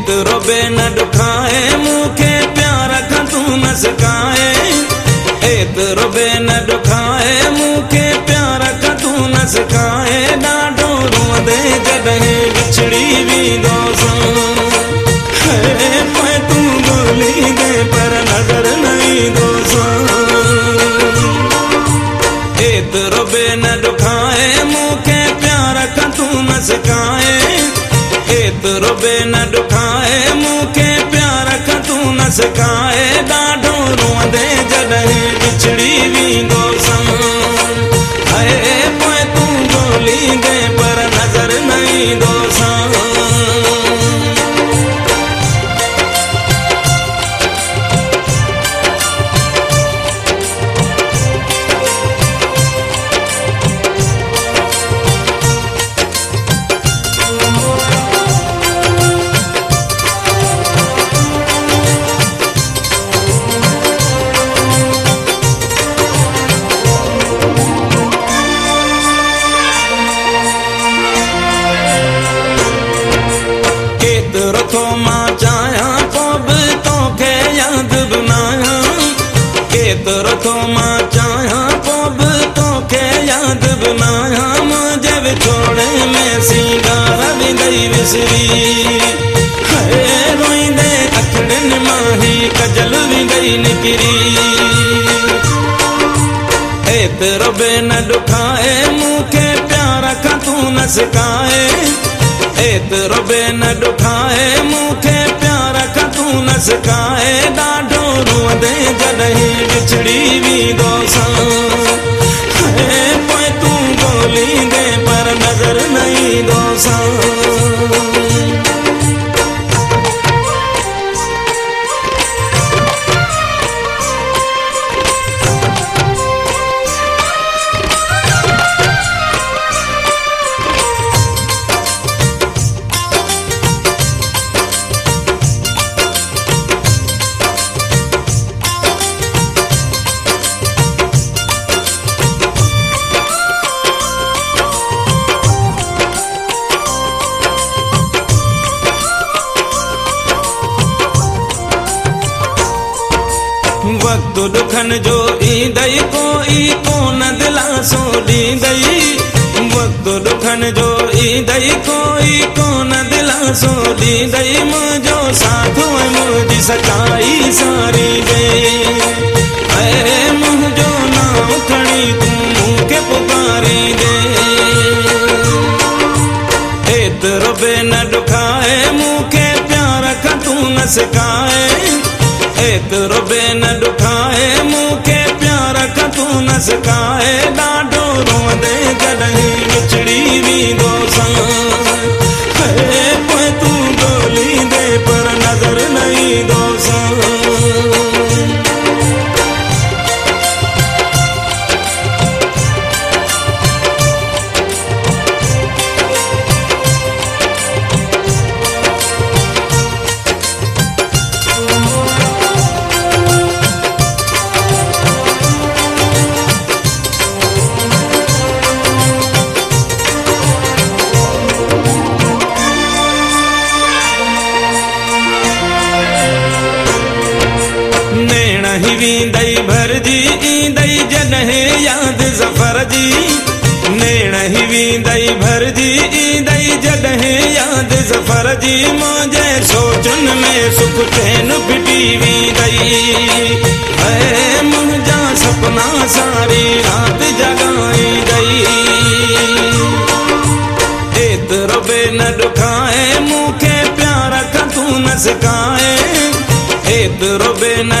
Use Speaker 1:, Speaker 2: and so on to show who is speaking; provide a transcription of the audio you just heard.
Speaker 1: एतिरो न ॾुखाए मूंखे प्यार खां तूं न نه ڏکائي مون کي پيار کان تون نه سڪائي ڏاڍو روندي جڏهن بڇڙي ويندو केतिरो थो माँ चाहियाँ पोइ बि तोखे यादि बि न मुंहिंजे विछोड़े में सिंगार बि ॾेई विसरी रोईंदे अखड़नि माँ ही कजल बि ॾेई निकिरी। एतिरो बे न ॾुखाए मूंखे प्यार खां तूं न सिकाए एतिरो बे न ॾुखाए मूंखे سڪائي ڏاڍو روندي جڏهن بڇڙي ويندو پوءِ تون ڳولهيندي پر نظر نه ايندو وقت ڏکن جو ايندئي ڪوئي ڪونه دلاسو ڏيندئي. وقت ڏکن جو ايندئي ڪوئي ڪونه دلاسو ڏيندئي. منهنجو ساٿ منهنجي سچائي ساري ڏي منهنجو نام کڻي تون مون کي پڪاري ڏي بي نه ڏکائي مون کي پيار کان تون نه سڪائي ايترو بي نه नज कायना ويندئي ڀرجي ايندئي جڏهن ياد سفر جي. نيڻ هي ويندئي ڀرجي ايندئي جڏهن ياد سفر جي. منهنجي سوچن ۾ سک چين ڦٽي ويندئي. منهنجا سپنا ساري رات جڳائيندئي. ايترو بي نه ڏکائي مون کي پيار کان تون نه سڪائي ايترو بي نه